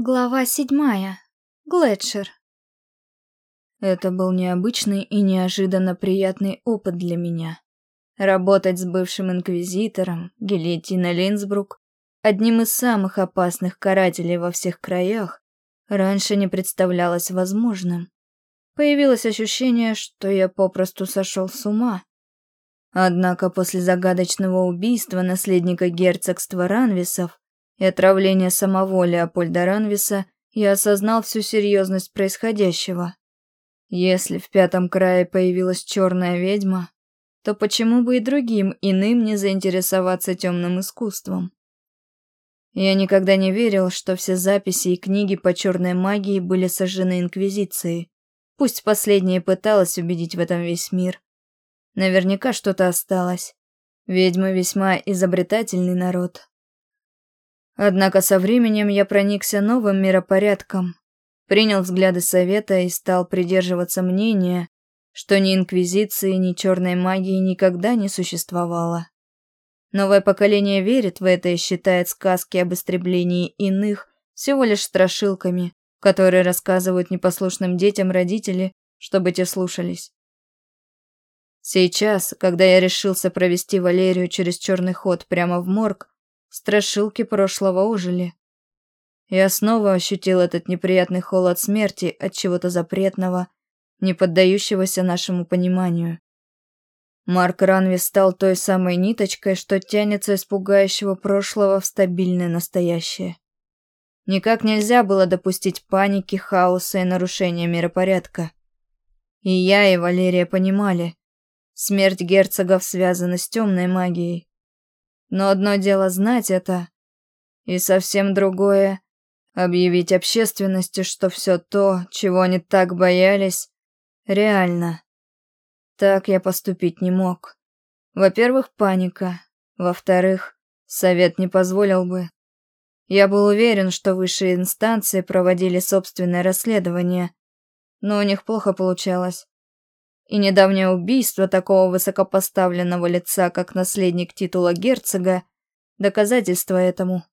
Глава седьмая. Глетшер. Это был необычный и неожиданно приятный опыт для меня. Работать с бывшим инквизитором, Гильотина Линсбрук, одним из самых опасных карателей во всех краях, раньше не представлялось возможным. Появилось ощущение, что я попросту сошел с ума. Однако после загадочного убийства наследника герцогства Ранвисов и отравления самого Леопольда Ранвиса, я осознал всю серьезность происходящего. Если в пятом крае появилась черная ведьма, то почему бы и другим иным не заинтересоваться темным искусством? Я никогда не верил, что все записи и книги по черной магии были сожжены Инквизицией. Пусть последняя пыталась убедить в этом весь мир. Наверняка что-то осталось. Ведьмы весьма изобретательный народ. Однако со временем я проникся новым миропорядком, принял взгляды совета и стал придерживаться мнения, что ни инквизиции, ни черной магии никогда не существовало. Новое поколение верит в это и считает сказки об истреблении иных всего лишь страшилками, которые рассказывают непослушным детям родители, чтобы те слушались. Сейчас, когда я решился провести Валерию через черный ход прямо в морг, Страшилки прошлого ожили. Я снова ощутил этот неприятный холод смерти от чего-то запретного, не поддающегося нашему пониманию. Марк Ранви стал той самой ниточкой, что тянется из пугающего прошлого в стабильное настоящее. Никак нельзя было допустить паники, хаоса и нарушения миропорядка. И я, и Валерия понимали, смерть герцогов связана с темной магией. Но одно дело знать это, и совсем другое — объявить общественности, что все то, чего они так боялись, реально. Так я поступить не мог. Во-первых, паника. Во-вторых, совет не позволил бы. Я был уверен, что высшие инстанции проводили собственное расследование, но у них плохо получалось. И недавнее убийство такого высокопоставленного лица, как наследник титула герцога, доказательство этому.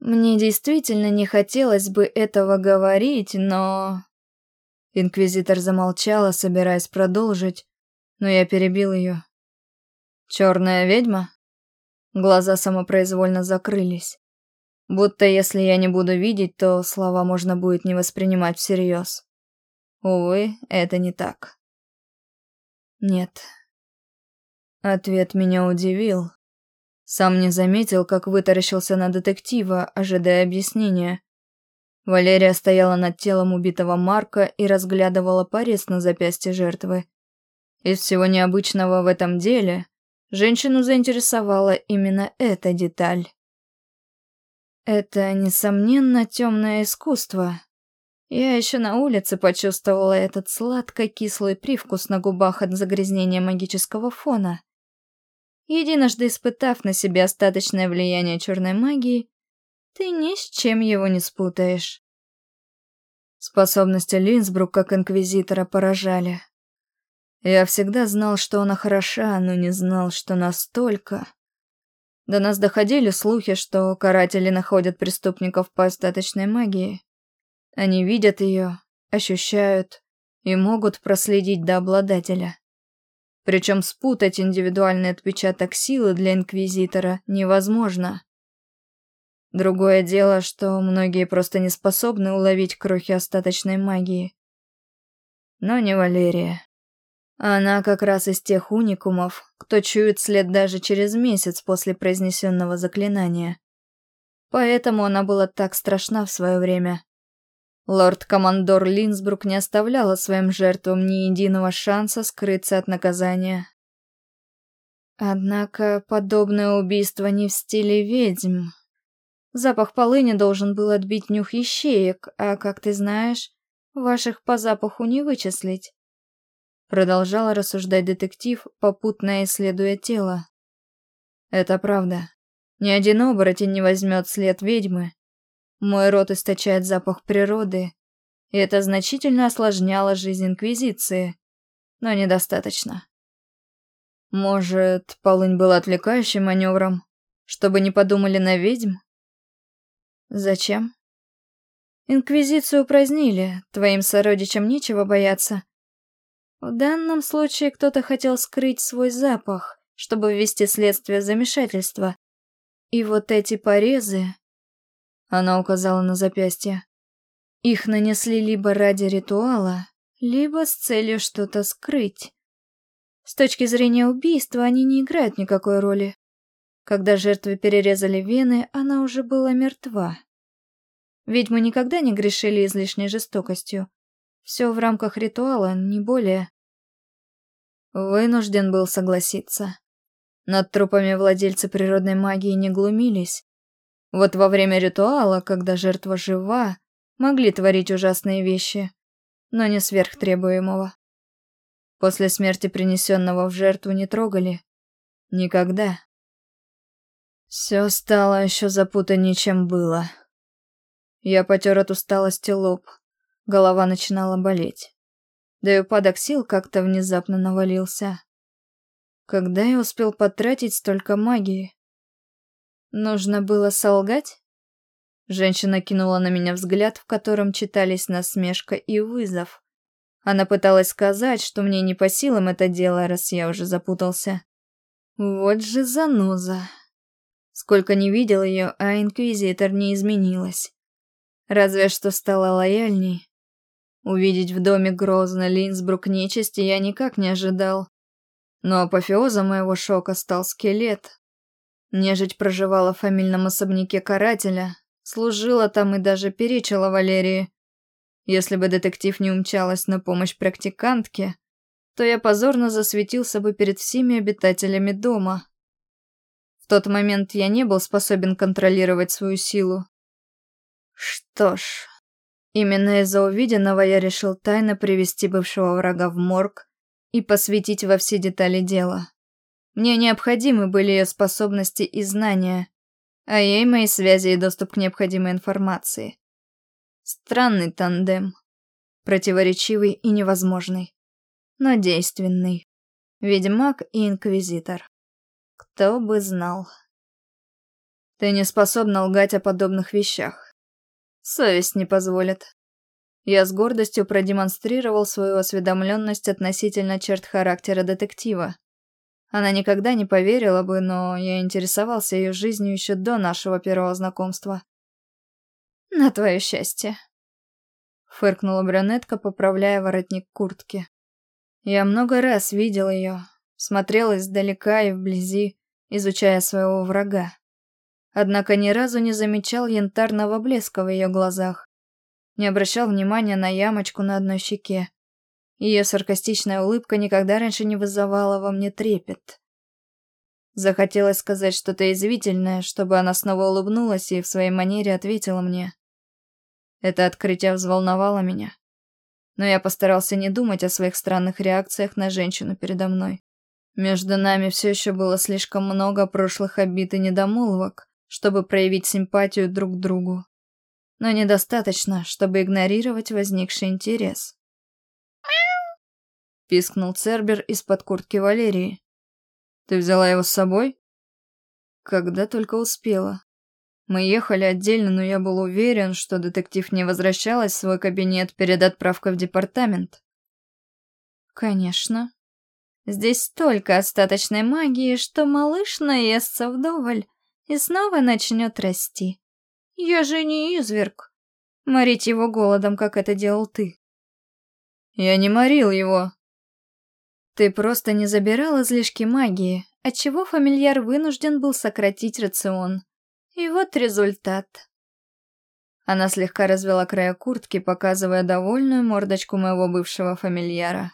Мне действительно не хотелось бы этого говорить, но... Инквизитор замолчала, собираясь продолжить, но я перебил ее. Черная ведьма? Глаза самопроизвольно закрылись. Будто если я не буду видеть, то слова можно будет не воспринимать всерьез. Увы, это не так. Нет. Ответ меня удивил. Сам не заметил, как вытаращился на детектива, ожидая объяснения. Валерия стояла над телом убитого Марка и разглядывала порез на запястье жертвы. Из всего необычного в этом деле женщину заинтересовала именно эта деталь. Это, несомненно, темное искусство, я еще на улице почувствовала этот сладко-кислый привкус на губах от загрязнения магического фона. Единожды испытав на себе остаточное влияние черной магии, ты ни с чем его не спутаешь. Способности Линсбрук как инквизитора поражали. Я всегда знал, что она хороша, но не знал, что настолько. До нас доходили слухи, что каратели находят преступников по остаточной магии. Они видят ее, ощущают и могут проследить до обладателя. Причем спутать индивидуальный отпечаток силы для Инквизитора невозможно. Другое дело, что многие просто не способны уловить крохи остаточной магии. Но не Валерия. Она как раз из тех уникумов, кто чует след даже через месяц после произнесенного заклинания. Поэтому она была так страшна в свое время. Лорд-командор Линсбрук не оставляла своим жертвам ни единого шанса скрыться от наказания. Однако подобное убийство не в стиле ведьм. Запах полыни должен был отбить нюх ищеек, а, как ты знаешь, ваших по запаху не вычислить. Продолжала рассуждать детектив, попутно исследуя тело. Это правда. Ни один оборотень не возьмет след ведьмы, мой рот источает запах природы, и это значительно осложняло жизнь Инквизиции, но недостаточно. Может, полынь была отвлекающим маневром, чтобы не подумали на ведьм? Зачем? Инквизицию упразднили, твоим сородичам нечего бояться. В данном случае кто-то хотел скрыть свой запах, чтобы ввести следствие замешательства. И вот эти порезы... Она указала на запястье. Их нанесли либо ради ритуала, либо с целью что-то скрыть. С точки зрения убийства они не играют никакой роли. Когда жертве перерезали вены, она уже была мертва. Ведь мы никогда не грешили излишней жестокостью. Все в рамках ритуала, не более. Вынужден был согласиться. Над трупами владельцы природной магии не глумились. Вот во время ритуала, когда жертва жива, могли творить ужасные вещи, но не сверхтребуемого. После смерти принесенного в жертву не трогали. Никогда. Все стало еще запутаннее, чем было. Я потер от усталости лоб. Голова начинала болеть. Да и упадок сил как-то внезапно навалился. Когда я успел потратить столько магии? Нужно было солгать? Женщина кинула на меня взгляд, в котором читались насмешка и вызов. Она пыталась сказать, что мне не по силам это дело, раз я уже запутался. Вот же заноза. Сколько не видел ее, а инквизитор не изменилась. Разве что стала лояльней. Увидеть в доме грозно Линсбрук нечисти я никак не ожидал. Но апофеозом моего шока стал скелет. Нежить проживала в фамильном особняке карателя, служила там и даже перечила Валерии. Если бы детектив не умчалась на помощь практикантке, то я позорно засветился бы перед всеми обитателями дома. В тот момент я не был способен контролировать свою силу. Что ж, именно из-за увиденного я решил тайно привести бывшего врага в морг и посвятить во все детали дела. Мне необходимы были ее способности и знания, а ей мои связи и доступ к необходимой информации. Странный тандем. Противоречивый и невозможный. Но действенный. Ведьмак и инквизитор. Кто бы знал. Ты не способна лгать о подобных вещах. Совесть не позволит. Я с гордостью продемонстрировал свою осведомленность относительно черт характера детектива. Она никогда не поверила бы, но я интересовался ее жизнью еще до нашего первого знакомства. «На твое счастье», — фыркнула брюнетка, поправляя воротник куртки. Я много раз видел ее, смотрел издалека и вблизи, изучая своего врага. Однако ни разу не замечал янтарного блеска в ее глазах, не обращал внимания на ямочку на одной щеке. Ее саркастичная улыбка никогда раньше не вызывала во мне трепет. Захотелось сказать что-то извительное, чтобы она снова улыбнулась и в своей манере ответила мне. Это открытие взволновало меня. Но я постарался не думать о своих странных реакциях на женщину передо мной. Между нами все еще было слишком много прошлых обид и недомолвок, чтобы проявить симпатию друг к другу. Но недостаточно, чтобы игнорировать возникший интерес пискнул Цербер из-под куртки Валерии. «Ты взяла его с собой?» «Когда только успела. Мы ехали отдельно, но я был уверен, что детектив не возвращалась в свой кабинет перед отправкой в департамент». «Конечно. Здесь столько остаточной магии, что малыш наестся вдоволь и снова начнет расти. Я же не изверг. Морить его голодом, как это делал ты». «Я не морил его», ты просто не забирал излишки магии, отчего фамильяр вынужден был сократить рацион. И вот результат. Она слегка развела края куртки, показывая довольную мордочку моего бывшего фамильяра.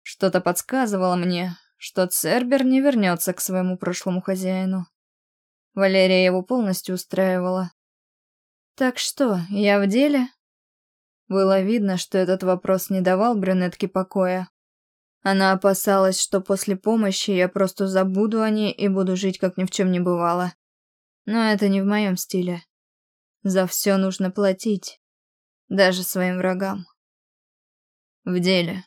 Что-то подсказывало мне, что Цербер не вернется к своему прошлому хозяину. Валерия его полностью устраивала. «Так что, я в деле?» Было видно, что этот вопрос не давал брюнетке покоя. Она опасалась, что после помощи я просто забуду о ней и буду жить, как ни в чем не бывало. Но это не в моем стиле. За все нужно платить. Даже своим врагам. В деле.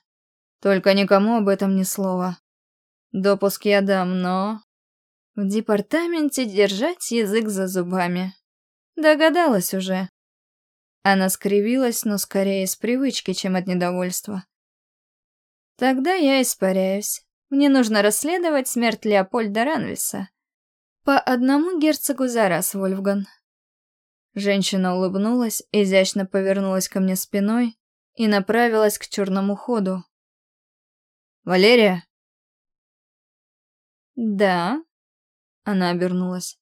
Только никому об этом ни слова. Допуск я дам, но... В департаменте держать язык за зубами. Догадалась уже. Она скривилась, но скорее из привычки, чем от недовольства. Тогда я испаряюсь. Мне нужно расследовать смерть Леопольда Ранвиса. По одному герцогу за раз, Вольфган. Женщина улыбнулась, изящно повернулась ко мне спиной и направилась к черному ходу. «Валерия?» «Да?» Она обернулась.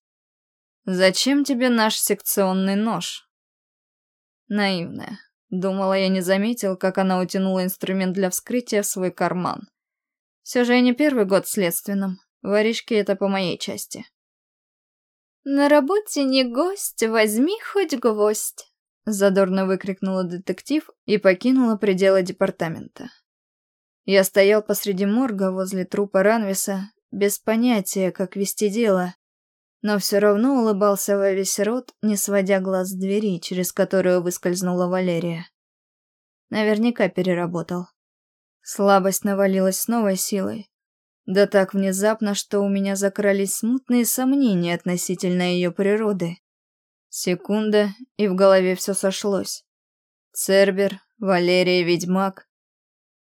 «Зачем тебе наш секционный нож?» Наивная. Думала, я не заметил, как она утянула инструмент для вскрытия в свой карман. Все же я не первый год следственным. Воришки — это по моей части. «На работе не гость, возьми хоть гвоздь!» Задорно выкрикнула детектив и покинула пределы департамента. Я стоял посреди морга возле трупа Ранвиса, без понятия, как вести дело, но все равно улыбался во весь рот, не сводя глаз с двери, через которую выскользнула Валерия. Наверняка переработал. Слабость навалилась с новой силой. Да так внезапно, что у меня закрались смутные сомнения относительно ее природы. Секунда, и в голове все сошлось. Цербер, Валерия Ведьмак.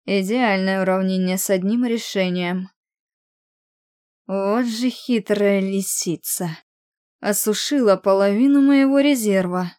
Идеальное уравнение с одним решением. Вот же хитрая лисица. Осушила половину моего резерва.